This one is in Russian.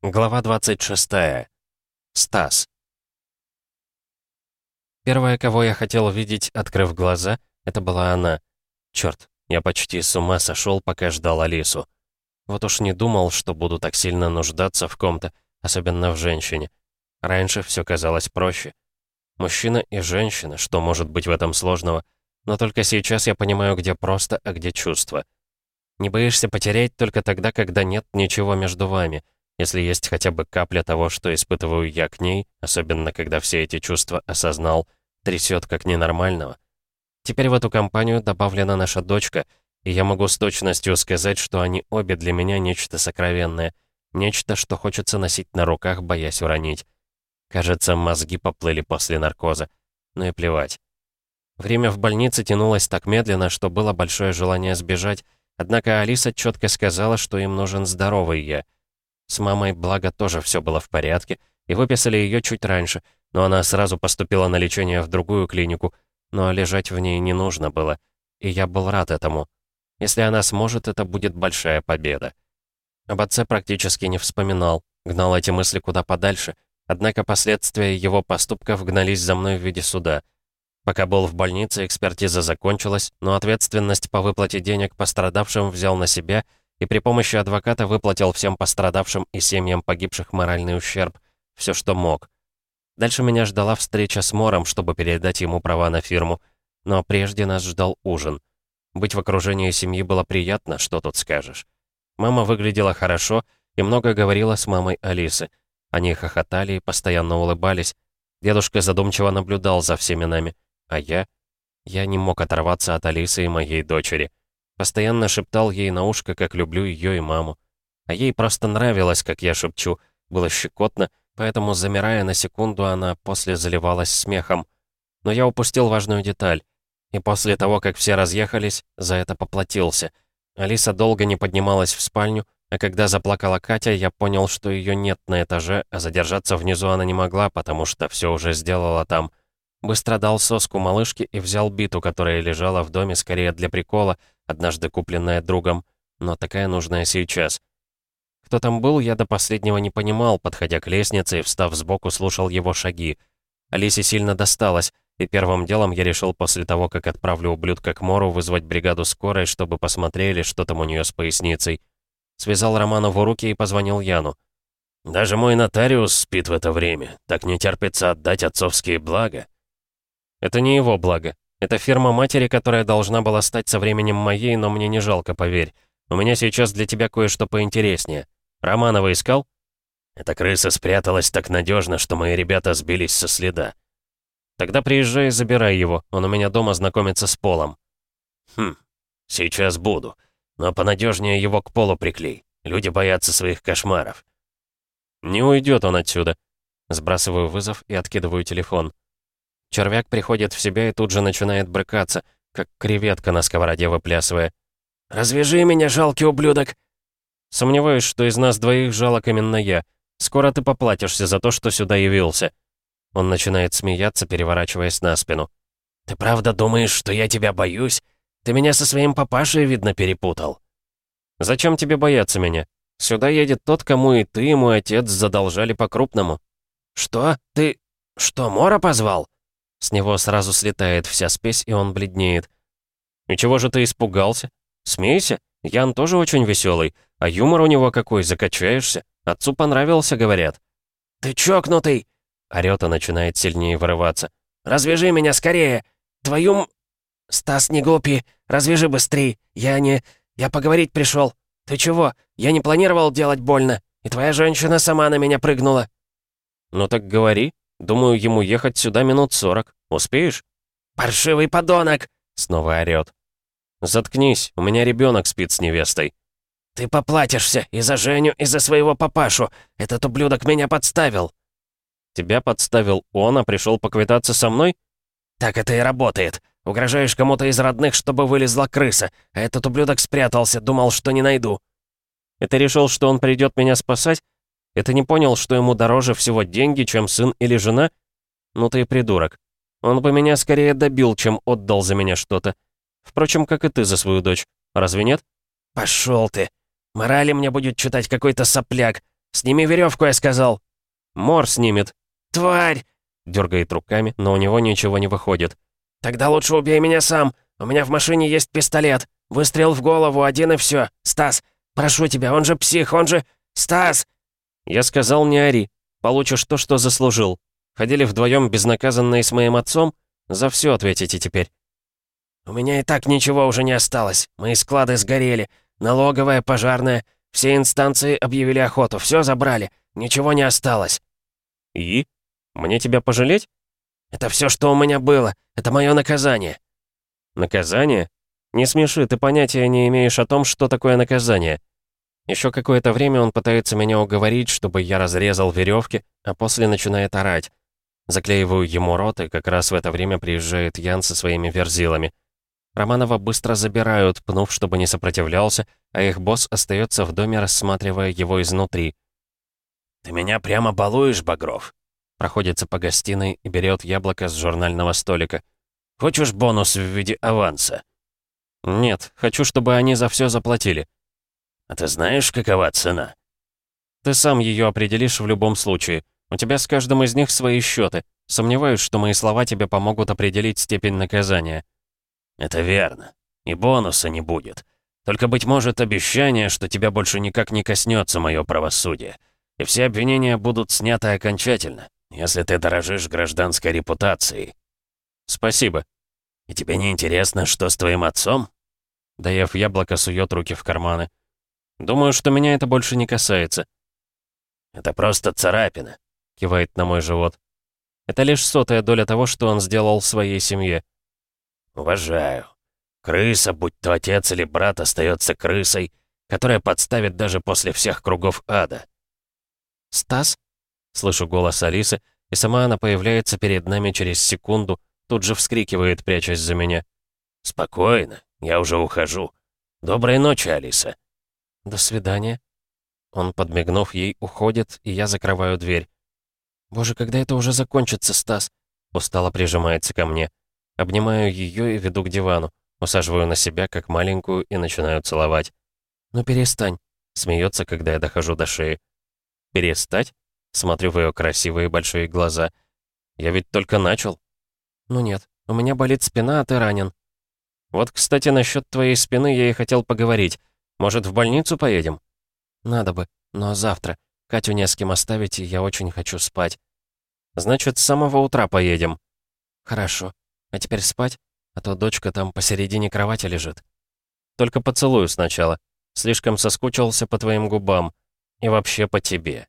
Глава 26. Стас. Первая, кого я хотел видеть, открыв глаза, это была она. Чёрт, я почти с ума сошёл, пока ждал Алису. Вот уж не думал, что буду так сильно нуждаться в ком-то, особенно в женщине. Раньше всё казалось проще. Мужчина и женщина, что может быть в этом сложного? Но только сейчас я понимаю, где просто, а где чувство. Не боишься потерять только тогда, когда нет ничего между вами — если есть хотя бы капля того, что испытываю я к ней, особенно когда все эти чувства осознал, трясет как ненормального. Теперь в эту компанию добавлена наша дочка, и я могу с точностью сказать, что они обе для меня нечто сокровенное, нечто, что хочется носить на руках, боясь уронить. Кажется, мозги поплыли после наркоза. Ну и плевать. Время в больнице тянулось так медленно, что было большое желание сбежать, однако Алиса четко сказала, что им нужен здоровый я — с мамой, благо, тоже все было в порядке, и выписали ее чуть раньше, но она сразу поступила на лечение в другую клинику, но лежать в ней не нужно было, и я был рад этому. Если она сможет, это будет большая победа. Об отце практически не вспоминал, гнал эти мысли куда подальше, однако последствия его поступков гнались за мной в виде суда. Пока был в больнице, экспертиза закончилась, но ответственность по выплате денег пострадавшим взял на себя — и при помощи адвоката выплатил всем пострадавшим и семьям погибших моральный ущерб, все, что мог. Дальше меня ждала встреча с Мором, чтобы передать ему права на фирму, но прежде нас ждал ужин. Быть в окружении семьи было приятно, что тут скажешь. Мама выглядела хорошо и много говорила с мамой Алисы. Они хохотали и постоянно улыбались. Дедушка задумчиво наблюдал за всеми нами, а я... Я не мог оторваться от Алисы и моей дочери. Постоянно шептал ей на ушко, как люблю ее и маму. А ей просто нравилось, как я шепчу. Было щекотно, поэтому, замирая на секунду, она после заливалась смехом. Но я упустил важную деталь. И после того, как все разъехались, за это поплатился. Алиса долго не поднималась в спальню, а когда заплакала Катя, я понял, что ее нет на этаже, а задержаться внизу она не могла, потому что все уже сделала там. Быстро дал соску малышке и взял биту, которая лежала в доме скорее для прикола, однажды купленная другом, но такая нужная сейчас. Кто там был, я до последнего не понимал, подходя к лестнице и, встав сбоку, слушал его шаги. Алисе сильно досталось, и первым делом я решил после того, как отправлю ублюдка к Мору, вызвать бригаду скорой, чтобы посмотрели, что там у нее с поясницей. Связал Романову руки и позвонил Яну. «Даже мой нотариус спит в это время. Так не терпится отдать отцовские блага». «Это не его благо. Это фирма матери, которая должна была стать со временем моей, но мне не жалко, поверь. У меня сейчас для тебя кое-что поинтереснее. Романова искал?» «Эта крыса спряталась так надежно, что мои ребята сбились со следа». «Тогда приезжай и забирай его. Он у меня дома знакомится с Полом». «Хм, сейчас буду. Но понадежнее его к полу приклей. Люди боятся своих кошмаров». «Не уйдет он отсюда». Сбрасываю вызов и откидываю телефон. Червяк приходит в себя и тут же начинает брыкаться, как креветка на сковороде выплясывая. «Развяжи меня, жалкий ублюдок!» Сомневаюсь, что из нас двоих жалок именно я. Скоро ты поплатишься за то, что сюда явился. Он начинает смеяться, переворачиваясь на спину. «Ты правда думаешь, что я тебя боюсь? Ты меня со своим папашей, видно, перепутал». «Зачем тебе бояться меня? Сюда едет тот, кому и ты, и мой отец задолжали по-крупному». «Что? Ты... что, Мора позвал?» С него сразу слетает вся спесь, и он бледнеет. «И чего же ты испугался? Смейся, Ян тоже очень веселый, а юмор у него какой, закачаешься. Отцу понравился, говорят». «Ты чокнутый!» Орёт начинает сильнее вырываться. «Развяжи меня скорее! Твою...» «Стас, не глупи! Развяжи быстрей! Я не... Я поговорить пришел. Ты чего? Я не планировал делать больно, и твоя женщина сама на меня прыгнула». «Ну так говори», Думаю, ему ехать сюда минут сорок. Успеешь?» «Паршивый подонок!» — снова орёт. «Заткнись, у меня ребенок спит с невестой». «Ты поплатишься и за Женю, и за своего папашу. Этот ублюдок меня подставил». «Тебя подставил он, а пришел поквитаться со мной?» «Так это и работает. Угрожаешь кому-то из родных, чтобы вылезла крыса, а этот ублюдок спрятался, думал, что не найду». «И ты решил, что он придет меня спасать? Это не понял, что ему дороже всего деньги, чем сын или жена? Ну ты придурок. Он бы меня скорее добил, чем отдал за меня что-то. Впрочем, как и ты за свою дочь. Разве нет? Пошел ты. Морали мне будет читать какой-то сопляк. Сними веревку, я сказал!» «Мор снимет!» «Тварь!» Дергает руками, но у него ничего не выходит. «Тогда лучше убей меня сам! У меня в машине есть пистолет! Выстрел в голову, один и все! Стас, прошу тебя, он же псих, он же... Стас!» Я сказал, не ори. Получишь то, что заслужил. Ходили вдвоем безнаказанные с моим отцом? За все ответите теперь. «У меня и так ничего уже не осталось. Мои склады сгорели. Налоговая, пожарная. Все инстанции объявили охоту. Все забрали. Ничего не осталось». «И? Мне тебя пожалеть?» «Это все, что у меня было. Это мое наказание». «Наказание? Не смеши, ты понятия не имеешь о том, что такое наказание». Еще какое-то время он пытается меня уговорить, чтобы я разрезал веревки, а после начинает орать. Заклеиваю ему рот, и как раз в это время приезжает Ян со своими верзилами. Романова быстро забирают, пнув, чтобы не сопротивлялся, а их босс остается в доме, рассматривая его изнутри. «Ты меня прямо балуешь, Багров?» Проходится по гостиной и берет яблоко с журнального столика. «Хочешь бонус в виде аванса?» «Нет, хочу, чтобы они за все заплатили». «А ты знаешь, какова цена?» «Ты сам ее определишь в любом случае. У тебя с каждым из них свои счеты. Сомневаюсь, что мои слова тебе помогут определить степень наказания». «Это верно. И бонуса не будет. Только, быть может, обещание, что тебя больше никак не коснется мое правосудие. И все обвинения будут сняты окончательно, если ты дорожишь гражданской репутацией». «Спасибо». «И тебе не интересно, что с твоим отцом?» Доев яблоко, сует руки в карманы. «Думаю, что меня это больше не касается». «Это просто царапина», — кивает на мой живот. «Это лишь сотая доля того, что он сделал своей семье». «Уважаю. Крыса, будь то отец или брат, остается крысой, которая подставит даже после всех кругов ада». «Стас?» — слышу голос Алисы, и сама она появляется перед нами через секунду, тут же вскрикивает, прячась за меня. «Спокойно, я уже ухожу. Доброй ночи, Алиса». «До свидания». Он, подмигнув ей, уходит, и я закрываю дверь. «Боже, когда это уже закончится, Стас?» Устало прижимается ко мне. Обнимаю ее и веду к дивану. Усаживаю на себя, как маленькую, и начинаю целовать. «Ну перестань», — смеется, когда я дохожу до шеи. «Перестать?» — смотрю в ее красивые большие глаза. «Я ведь только начал». «Ну нет, у меня болит спина, а ты ранен». «Вот, кстати, насчет твоей спины я и хотел поговорить. Может, в больницу поедем?» «Надо бы, но завтра. Катю не с кем оставить, и я очень хочу спать». «Значит, с самого утра поедем». «Хорошо. А теперь спать, а то дочка там посередине кровати лежит. Только поцелую сначала. Слишком соскучился по твоим губам. И вообще по тебе.